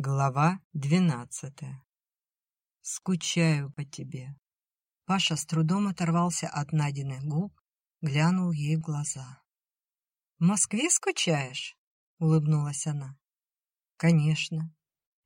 Глава двенадцатая. Скучаю по тебе. Паша с трудом оторвался от Надиных губ, глянул ей в глаза. «В Москве скучаешь?» — улыбнулась она. «Конечно».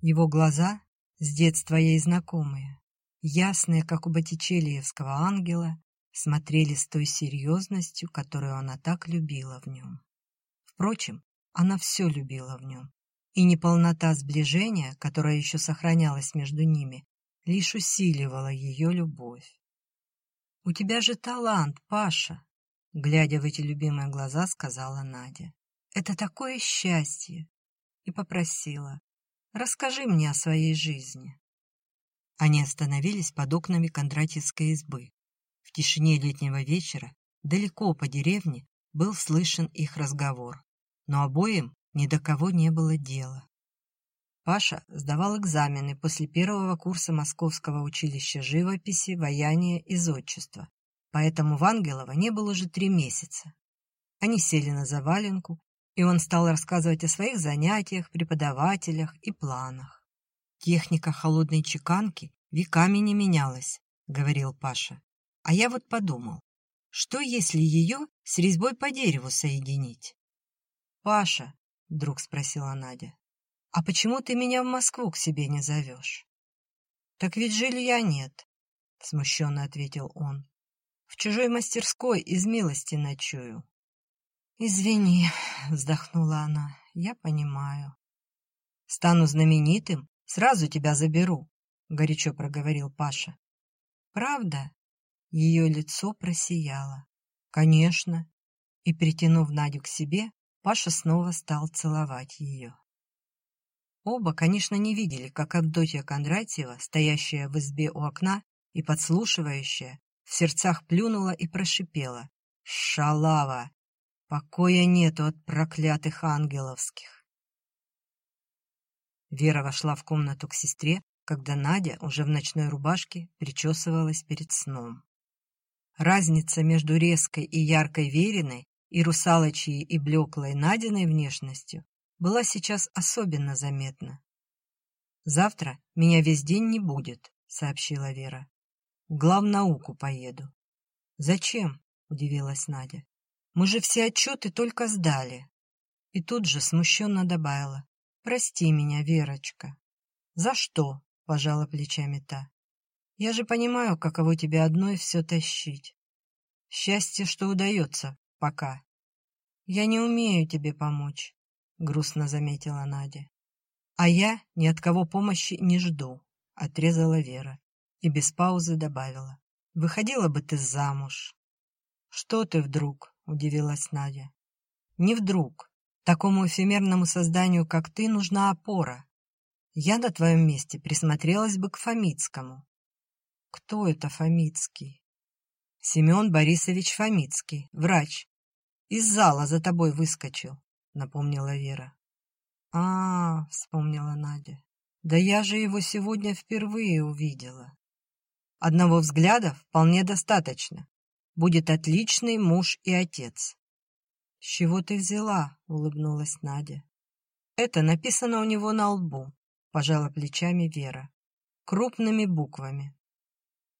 Его глаза, с детства ей знакомые, ясные, как у Боттичелиевского ангела, смотрели с той серьезностью, которую она так любила в нем. Впрочем, она все любила в нем, и неполнота сближения, которая еще сохранялась между ними, лишь усиливала ее любовь. «У тебя же талант, Паша!» Глядя в эти любимые глаза, сказала Надя. «Это такое счастье!» И попросила. «Расскажи мне о своей жизни». Они остановились под окнами Кондратьевской избы. В тишине летнего вечера, далеко по деревне, был слышен их разговор, но обоим ни до кого не было дела. Паша сдавал экзамены после первого курса Московского училища живописи, ваяния и зодчества, поэтому в Ангелово не было уже три месяца. Они сели на заваленку, и он стал рассказывать о своих занятиях, преподавателях и планах. «Техника холодной чеканки веками не менялась», — говорил Паша. «А я вот подумал, что если ее с резьбой по дереву соединить?» «Паша, — вдруг спросила Надя. «А почему ты меня в Москву к себе не зовешь?» «Так ведь жилья нет», — смущенно ответил он. «В чужой мастерской из милости ночую». «Извини», — вздохнула она, — «я понимаю». «Стану знаменитым, сразу тебя заберу», — горячо проговорил Паша. «Правда?» Ее лицо просияло. «Конечно». И, притянув Надю к себе, Паша снова стал целовать ее. Оба, конечно, не видели, как Авдотья Кондратьева, стоящая в избе у окна и подслушивающая, в сердцах плюнула и прошипела. «Шалава! Покоя нету от проклятых ангеловских!» Вера вошла в комнату к сестре, когда Надя уже в ночной рубашке причесывалась перед сном. Разница между резкой и яркой Вериной и русалочьей и блеклой Надиной внешностью была сейчас особенно заметна. «Завтра меня весь день не будет», — сообщила Вера. «В главнауку поеду». «Зачем?» — удивилась Надя. «Мы же все отчеты только сдали». И тут же смущенно добавила. «Прости меня, Верочка». «За что?» — пожала плечами та. «Я же понимаю, каково тебе одной все тащить. Счастье, что удается, пока. Я не умею тебе помочь, грустно заметила Надя. А я ни от кого помощи не жду, отрезала Вера и без паузы добавила. Выходила бы ты замуж. Что ты вдруг? удивилась Надя. Не вдруг. Такому эфемерному созданию, как ты, нужна опора. Я на твоем месте присмотрелась бы к Фомицкому. Кто это Фомицкий? Семен Борисович Фомицкий, врач. Из зала за тобой выскочил, напомнила Вера. А, -а, вспомнила Надя. Да я же его сегодня впервые увидела. Одного взгляда вполне достаточно. Будет отличный муж и отец. С чего ты взяла? улыбнулась Надя. Это написано у него на лбу, пожала плечами Вера. Крупными буквами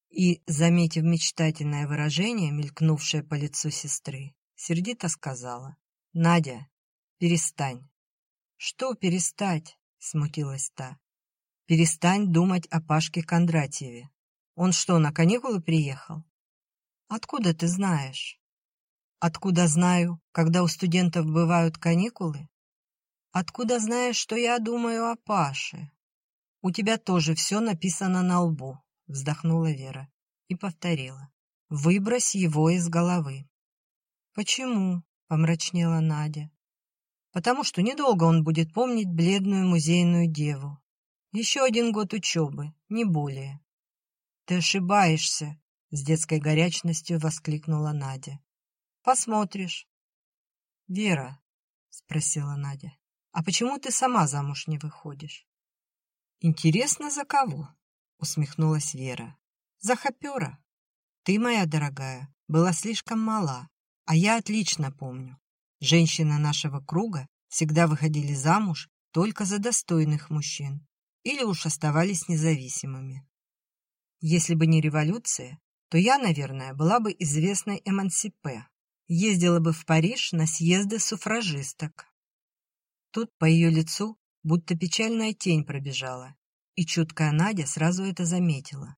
и, заметив мечтательное выражение, мелькнувшее по лицу сестры, сердито сказала. «Надя, перестань». «Что перестать?» — смутилась та. «Перестань думать о Пашке Кондратьеве. Он что, на каникулы приехал?» «Откуда ты знаешь?» «Откуда знаю, когда у студентов бывают каникулы?» «Откуда знаешь, что я думаю о Паше?» «У тебя тоже все написано на лбу вздохнула Вера и повторила. «Выбрось его из головы». «Почему?» — помрачнела Надя. «Потому что недолго он будет помнить бледную музейную деву. Еще один год учебы, не более». «Ты ошибаешься!» — с детской горячностью воскликнула Надя. «Посмотришь». «Вера», — спросила Надя, — «а почему ты сама замуж не выходишь?» «Интересно, за кого?» Усмехнулась Вера. «За хопера. Ты, моя дорогая, была слишком мала, а я отлично помню. Женщины нашего круга всегда выходили замуж только за достойных мужчин или уж оставались независимыми. Если бы не революция, то я, наверное, была бы известной эмансипе, ездила бы в Париж на съезды суфражисток. Тут по ее лицу будто печальная тень пробежала, и чуткая Надя сразу это заметила.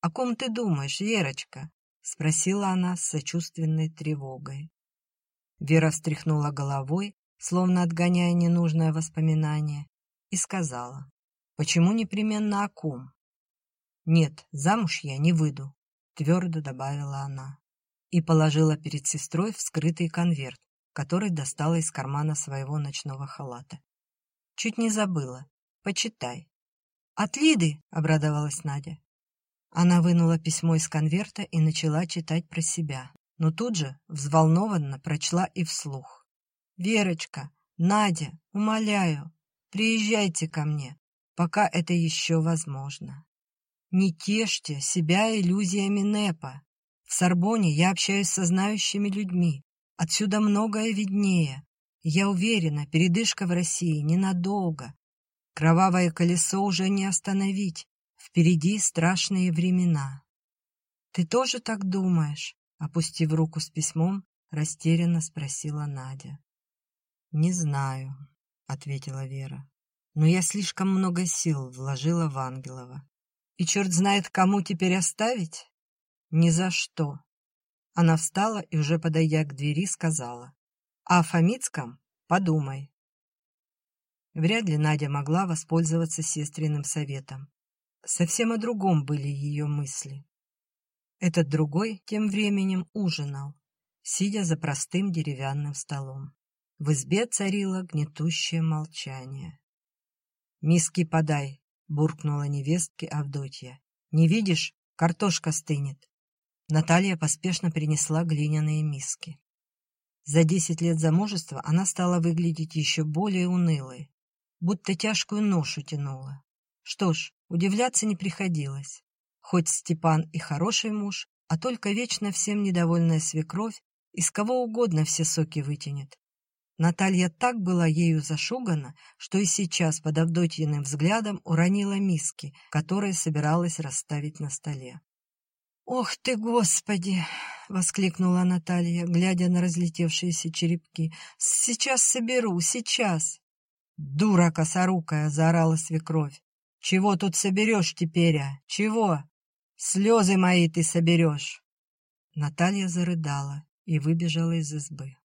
«О ком ты думаешь, Верочка?» — спросила она с сочувственной тревогой. Вера встряхнула головой, словно отгоняя ненужное воспоминание, и сказала, «Почему непременно о ком?» «Нет, замуж я не выйду», — твердо добавила она и положила перед сестрой вскрытый конверт, который достала из кармана своего ночного халата. «Чуть не забыла. Почитай». «От Лиды!» — обрадовалась Надя. Она вынула письмо из конверта и начала читать про себя, но тут же взволнованно прочла и вслух. «Верочка, Надя, умоляю, приезжайте ко мне, пока это еще возможно. Не тешьте себя иллюзиями НЭПа. В Сорбоне я общаюсь со знающими людьми. Отсюда многое виднее. Я уверена, передышка в России ненадолго. Кровавое колесо уже не остановить. Впереди страшные времена. Ты тоже так думаешь? Опустив руку с письмом, растерянно спросила Надя. «Не знаю», — ответила Вера. «Но я слишком много сил вложила в Ангелова. И черт знает, кому теперь оставить? Ни за что. Она встала и, уже подойдя к двери, сказала. А о Фомицком подумай. Вряд ли Надя могла воспользоваться сестриным советом. Совсем о другом были ее мысли. Этот другой тем временем ужинал, сидя за простым деревянным столом. В избе царило гнетущее молчание. «Миски подай», — буркнула невестке Авдотья. «Не видишь, картошка стынет». Наталья поспешно принесла глиняные миски. За десять лет замужества она стала выглядеть еще более унылой, будто тяжкую ношу тянула. Что ж, удивляться не приходилось. Хоть Степан и хороший муж, а только вечно всем недовольная свекровь из кого угодно все соки вытянет. Наталья так была ею зашугана, что и сейчас под Авдотьиным взглядом уронила миски, которые собиралась расставить на столе. «Ох ты, Господи!» — воскликнула Наталья, глядя на разлетевшиеся черепки. «Сейчас соберу, сейчас!» «Дура косорукая!» — заорала свекровь. «Чего тут соберешь теперь, а? Чего? Слезы мои ты соберешь!» Наталья зарыдала и выбежала из избы.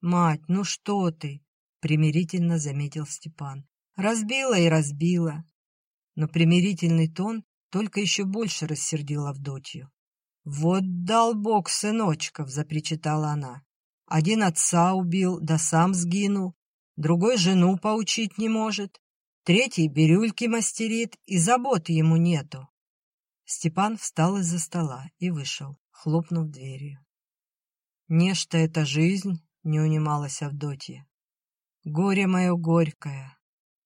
«Мать, ну что ты?» — примирительно заметил Степан. «Разбила и разбила». Но примирительный тон только еще больше рассердил Авдотью. «Вот дал бог сыночков!» — запричитала она. «Один отца убил, да сам сгинул, другой жену поучить не может, третий бирюльки мастерит, и забот ему нету». Степан встал из-за стола и вышел, хлопнув дверью. «Нечто это жизнь!» — не унималась Авдотья. «Горе мое горькое!»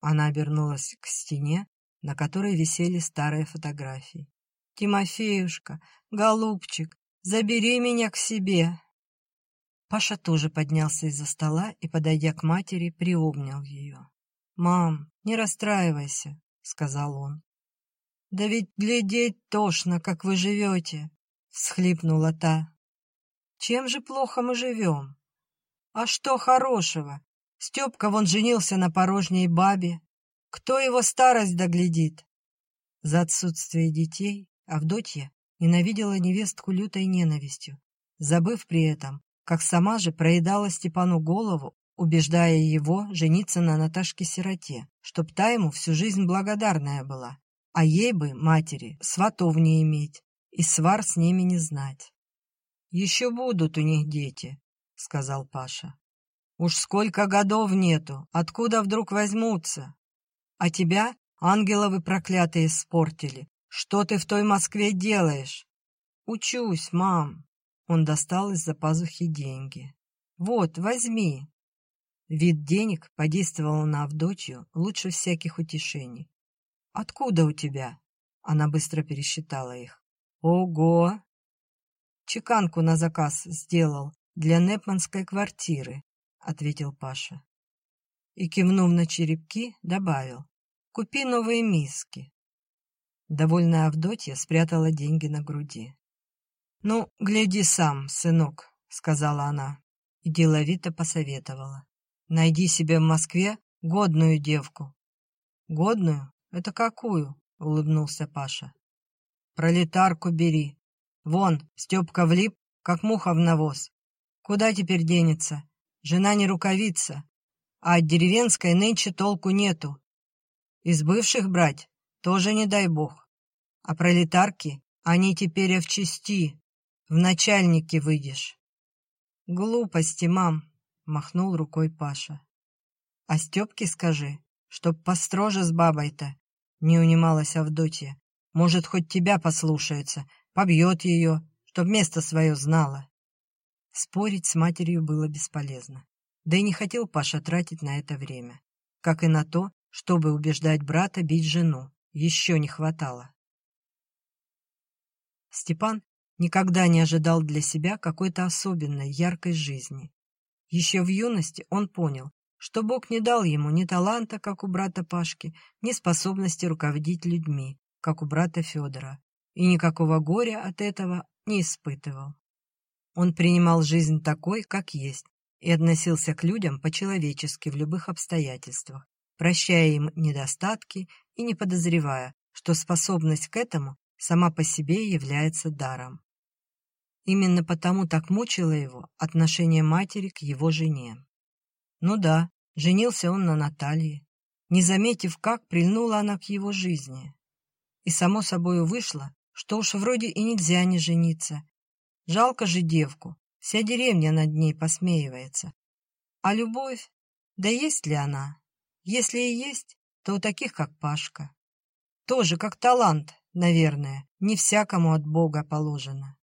Она обернулась к стене, на которой висели старые фотографии. «Тимофеюшка, голубчик, забери меня к себе!» Паша тоже поднялся из-за стола и, подойдя к матери, приобнял ее. «Мам, не расстраивайся», — сказал он. «Да ведь глядеть тошно, как вы живете», — всхлипнула та. «Чем же плохо мы живем?» «А что хорошего? Степка вон женился на порожней бабе, кто его старость доглядит? За отсутствие детей Авдотья ненавидела невестку лютой ненавистью, забыв при этом, как сама же проедала Степану голову, убеждая его жениться на Наташке-сироте, чтоб та ему всю жизнь благодарная была, а ей бы, матери, сватов не иметь и свар с ними не знать. «Еще будут у них дети», — сказал Паша. «Уж сколько годов нету, откуда вдруг возьмутся?» А тебя ангеловы проклятые испортили. Что ты в той Москве делаешь? Учусь, мам. Он достал из-за пазухи деньги. Вот, возьми. Вид денег подействовал на Авдотью лучше всяких утешений. «Откуда у тебя?» Она быстро пересчитала их. «Ого!» «Чеканку на заказ сделал для Непманской квартиры», — ответил Паша. и, кивнув на черепки, добавил «Купи новые миски». Довольная Авдотья спрятала деньги на груди. «Ну, гляди сам, сынок», — сказала она, и деловито посоветовала. «Найди себе в Москве годную девку». «Годную? Это какую?» — улыбнулся Паша. «Пролетарку бери. Вон, Степка влип, как муха в навоз. Куда теперь денется? Жена не рукавица, а от деревенской нынче толку нету. Из бывших брать тоже не дай бог. А пролетарки, они теперь в части, в начальники выйдешь. Глупости, мам, махнул рукой Паша. А Степке скажи, чтоб построже с бабой-то, не унималась Авдотья. Может, хоть тебя послушается, побьет ее, чтоб место свое знала. Спорить с матерью было бесполезно. Да и не хотел Паша тратить на это время. Как и на то, чтобы убеждать брата бить жену. Еще не хватало. Степан никогда не ожидал для себя какой-то особенной, яркой жизни. Еще в юности он понял, что Бог не дал ему ни таланта, как у брата Пашки, ни способности руководить людьми, как у брата Федора, и никакого горя от этого не испытывал. Он принимал жизнь такой, как есть, и относился к людям по-человечески в любых обстоятельствах, прощая им недостатки и не подозревая, что способность к этому сама по себе является даром. Именно потому так мучило его отношение матери к его жене. Ну да, женился он на Наталье, не заметив, как прильнула она к его жизни. И само собою вышло, что уж вроде и нельзя не жениться, Жалко же девку, вся деревня над ней посмеивается. А любовь? Да есть ли она? Если и есть, то у таких, как Пашка. Тоже как талант, наверное, не всякому от Бога положено.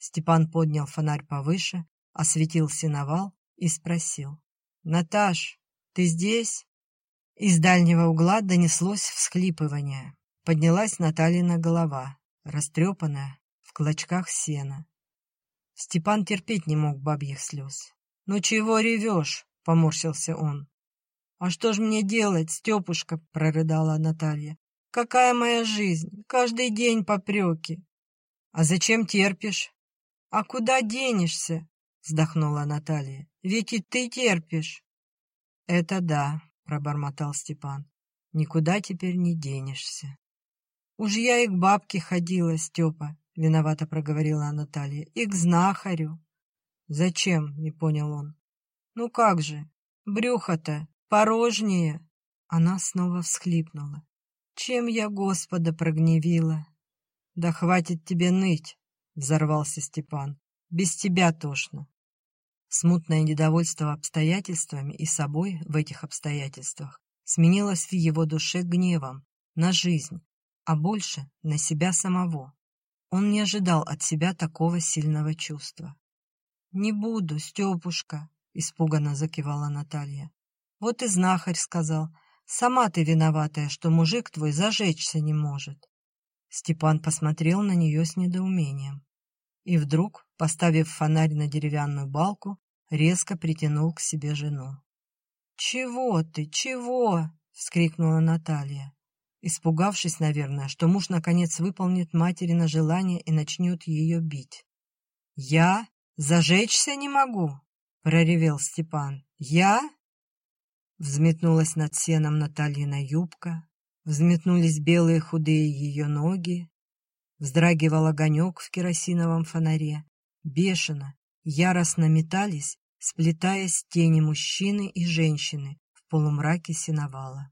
Степан поднял фонарь повыше, осветил сеновал и спросил. «Наташ, ты здесь?» Из дальнего угла донеслось всхлипывание. Поднялась Натальина голова, растрепанная, в клочках сена. Степан терпеть не мог бабьих слез. «Ну чего ревешь?» — поморщился он. «А что ж мне делать, Степушка?» — прорыдала Наталья. «Какая моя жизнь? Каждый день попреки». «А зачем терпишь?» «А куда денешься?» — вздохнула Наталья. «Ведь и ты терпишь». «Это да», — пробормотал Степан. «Никуда теперь не денешься». «Уж я и к бабке ходила, Степа. — виновато проговорила Наталья. — И к знахарю. — Зачем? — не понял он. — Ну как же, брюхо-то порожнее. Она снова всхлипнула. — Чем я Господа прогневила? — Да хватит тебе ныть, — взорвался Степан. — Без тебя тошно. Смутное недовольство обстоятельствами и собой в этих обстоятельствах сменилось в его душе гневом на жизнь, а больше на себя самого. Он не ожидал от себя такого сильного чувства. «Не буду, Степушка», — испуганно закивала Наталья. «Вот и знахарь сказал, сама ты виноватая, что мужик твой зажечься не может». Степан посмотрел на нее с недоумением. И вдруг, поставив фонарь на деревянную балку, резко притянул к себе жену. «Чего ты? Чего?» — вскрикнула Наталья испугавшись, наверное, что муж наконец выполнит материно желание и начнет ее бить. «Я? Зажечься не могу!» — проревел Степан. «Я?» Взметнулась над сеном Натальина юбка, взметнулись белые худые ее ноги, вздрагивал огонек в керосиновом фонаре. Бешено, яростно метались, сплетаясь тени мужчины и женщины в полумраке сеновала.